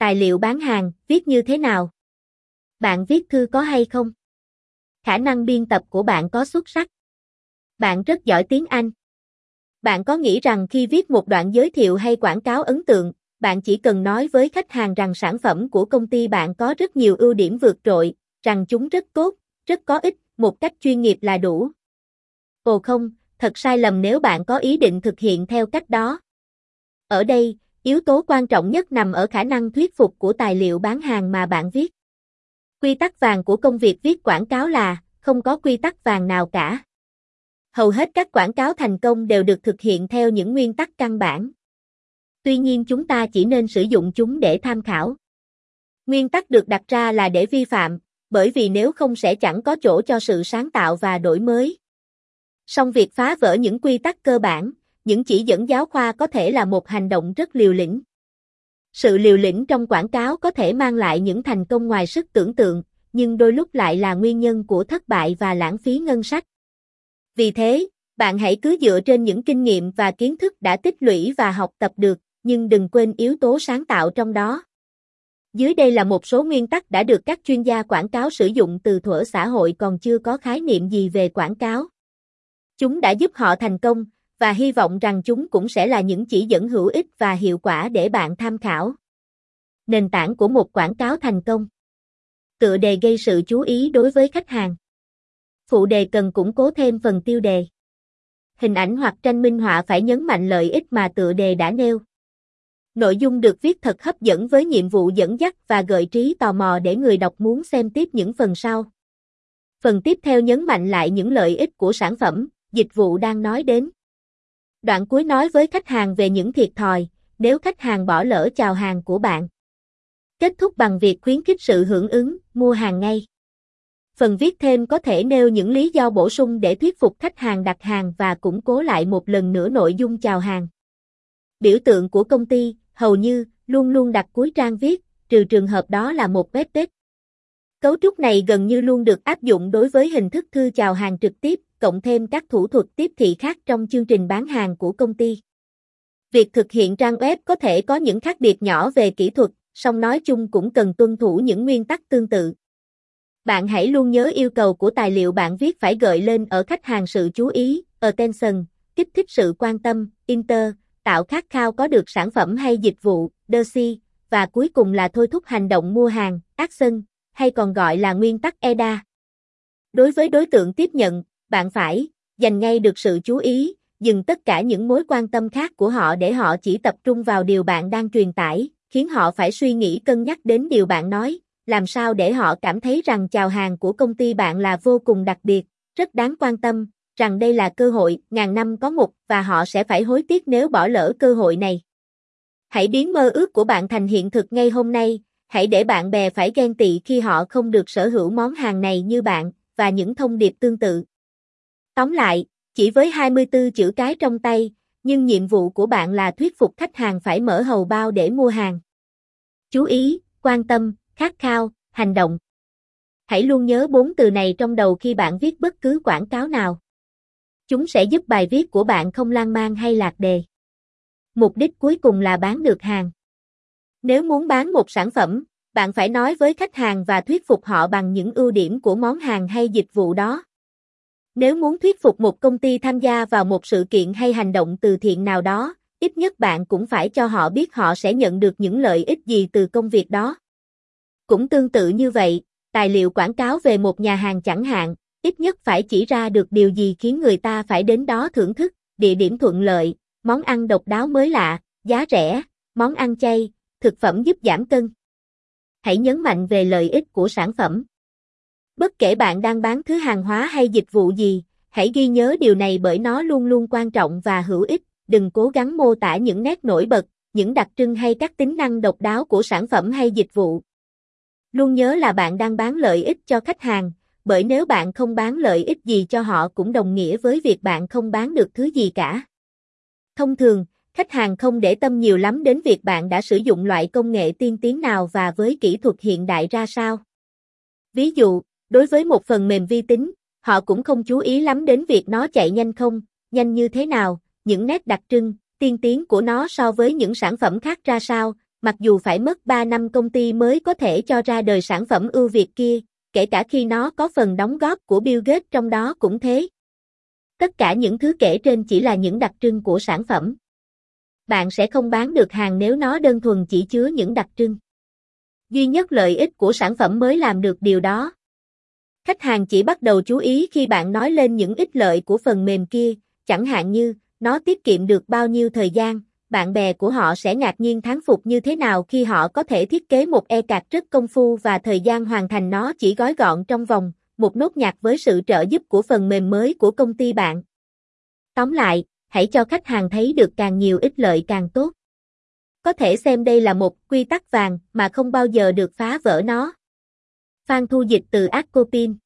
Tài liệu bán hàng, viết như thế nào? Bạn viết thư có hay không? Khả năng biên tập của bạn có xuất sắc. Bạn rất giỏi tiếng Anh. Bạn có nghĩ rằng khi viết một đoạn giới thiệu hay quảng cáo ấn tượng, bạn chỉ cần nói với khách hàng rằng sản phẩm của công ty bạn có rất nhiều ưu điểm vượt trội, rằng chúng rất tốt, rất có ích, một cách chuyên nghiệp là đủ. Ồ không, thật sai lầm nếu bạn có ý định thực hiện theo cách đó. Ở đây, yếu tố quan trọng nhất nằm ở khả năng thuyết phục của tài liệu bán hàng mà bạn viết. Quy tắc vàng của công việc viết quảng cáo là, không có quy tắc vàng nào cả. Hầu hết các quảng cáo thành công đều được thực hiện theo những nguyên tắc căn bản. Tuy nhiên chúng ta chỉ nên sử dụng chúng để tham khảo. Nguyên tắc được đặt ra là để vi phạm, bởi vì nếu không sẽ chẳng có chỗ cho sự sáng tạo và đổi mới. Song việc phá vỡ những quy tắc cơ bản, những chỉ dẫn giáo khoa có thể là một hành động rất liều lĩnh. Sự liều lĩnh trong quảng cáo có thể mang lại những thành công ngoài sức tưởng tượng, nhưng đôi lúc lại là nguyên nhân của thất bại và lãng phí ngân sách. Vì thế, bạn hãy cứ dựa trên những kinh nghiệm và kiến thức đã tích lũy và học tập được, nhưng đừng quên yếu tố sáng tạo trong đó. Dưới đây là một số nguyên tắc đã được các chuyên gia quảng cáo sử dụng từ thuở xã hội còn chưa có khái niệm gì về quảng cáo. Chúng đã giúp họ thành công, và hy vọng rằng chúng cũng sẽ là những chỉ dẫn hữu ích và hiệu quả để bạn tham khảo. Nền tảng của một quảng cáo thành công. Tựa đề gây sự chú ý đối với khách hàng. Phụ đề cần củng cố thêm phần tiêu đề. Hình ảnh hoặc tranh minh họa phải nhấn mạnh lợi ích mà tựa đề đã nêu. Nội dung được viết thật hấp dẫn với nhiệm vụ dẫn dắt và gợi trí tò mò để người đọc muốn xem tiếp những phần sau. Phần tiếp theo nhấn mạnh lại những lợi ích của sản phẩm, dịch vụ đang nói đến. Đoạn cuối nói với khách hàng về những thiệt thòi, nếu khách hàng bỏ lỡ chào hàng của bạn. Kết thúc bằng việc khuyến khích sự hưởng ứng, mua hàng ngay. Phần viết thêm có thể nêu những lý do bổ sung để thuyết phục khách hàng đặt hàng và củng cố lại một lần nữa nội dung chào hàng. Biểu tượng của công ty, hầu như, luôn luôn đặt cuối trang viết, trừ trường hợp đó là một web page. Cấu trúc này gần như luôn được áp dụng đối với hình thức thư chào hàng trực tiếp, cộng thêm các thủ thuật tiếp thị khác trong chương trình bán hàng của công ty. Việc thực hiện trang web có thể có những khác biệt nhỏ về kỹ thuật, song nói chung cũng cần tuân thủ những nguyên tắc tương tự. Bạn hãy luôn nhớ yêu cầu của tài liệu bạn viết phải gợi lên ở khách hàng sự chú ý, attention, kích thích sự quan tâm, inter, tạo khát khao có được sản phẩm hay dịch vụ, DOSI, và cuối cùng là thôi thúc hành động mua hàng, action, hay còn gọi là nguyên tắc EDA. Đối với đối tượng tiếp nhận, bạn phải dành ngay được sự chú ý, dừng tất cả những mối quan tâm khác của họ để họ chỉ tập trung vào điều bạn đang truyền tải, khiến họ phải suy nghĩ cân nhắc đến điều bạn nói, làm sao để họ cảm thấy rằng chào hàng của công ty bạn là vô cùng đặc biệt, rất đáng quan tâm, rằng đây là cơ hội ngàn năm có một và họ sẽ phải hối tiếc nếu bỏ lỡ cơ hội này. Hãy biến mơ ước của bạn thành hiện thực ngay hôm nay, hãy để bạn bè phải ghen tị khi họ không được sở hữu món hàng này như bạn, và những thông điệp tương tự. Tóm lại, chỉ với 24 chữ cái trong tay, nhưng nhiệm vụ của bạn là thuyết phục khách hàng phải mở hầu bao để mua hàng. Chú ý, quan tâm, khát khao, hành động. Hãy luôn nhớ bốn từ này trong đầu khi bạn viết bất cứ quảng cáo nào. Chúng sẽ giúp bài viết của bạn không lan man hay lạc đề. Mục đích cuối cùng là bán được hàng. Nếu muốn bán một sản phẩm, bạn phải nói với khách hàng và thuyết phục họ bằng những ưu điểm của món hàng hay dịch vụ đó. Nếu muốn thuyết phục một công ty tham gia vào một sự kiện hay hành động từ thiện nào đó, ít nhất bạn cũng phải cho họ biết họ sẽ nhận được những lợi ích gì từ công việc đó. Cũng tương tự như vậy, tài liệu quảng cáo về một nhà hàng chẳng hạn, ít nhất phải chỉ ra được điều gì khiến người ta phải đến đó thưởng thức, địa điểm thuận lợi, món ăn độc đáo mới lạ, giá rẻ, món ăn chay, thực phẩm giúp giảm cân. Hãy nhấn mạnh về lợi ích của sản phẩm. Bất kể bạn đang bán thứ hàng hóa hay dịch vụ gì, hãy ghi nhớ điều này bởi nó luôn luôn quan trọng và hữu ích, đừng cố gắng mô tả những nét nổi bật, những đặc trưng hay các tính năng độc đáo của sản phẩm hay dịch vụ. Luôn nhớ là bạn đang bán lợi ích cho khách hàng, bởi nếu bạn không bán lợi ích gì cho họ cũng đồng nghĩa với việc bạn không bán được thứ gì cả. Thông thường, khách hàng không để tâm nhiều lắm đến việc bạn đã sử dụng loại công nghệ tiên tiến nào và với kỹ thuật hiện đại ra sao. Ví dụ, đối với một phần mềm vi tính, họ cũng không chú ý lắm đến việc nó chạy nhanh không, nhanh như thế nào, những nét đặc trưng, tiên tiến của nó so với những sản phẩm khác ra sao, mặc dù phải mất 3 năm công ty mới có thể cho ra đời sản phẩm ưu việt kia, kể cả khi nó có phần đóng góp của Bill Gates trong đó cũng thế. Tất cả những thứ kể trên chỉ là những đặc trưng của sản phẩm. Bạn sẽ không bán được hàng nếu nó đơn thuần chỉ chứa những đặc trưng. Duy nhất lợi ích của sản phẩm mới làm được điều đó. Khách hàng chỉ bắt đầu chú ý khi bạn nói lên những ích lợi của phần mềm kia, chẳng hạn như, nó tiết kiệm được bao nhiêu thời gian, bạn bè của họ sẽ ngạc nhiên thán phục như thế nào khi họ có thể thiết kế một e-card rất công phu và thời gian hoàn thành nó chỉ gói gọn trong vòng một nốt nhạc với sự trợ giúp của phần mềm mới của công ty bạn. Tóm lại, hãy cho khách hàng thấy được càng nhiều ích lợi càng tốt. Có thể xem đây là một quy tắc vàng mà không bao giờ được phá vỡ nó. Phan Thu Dịch từ Acopin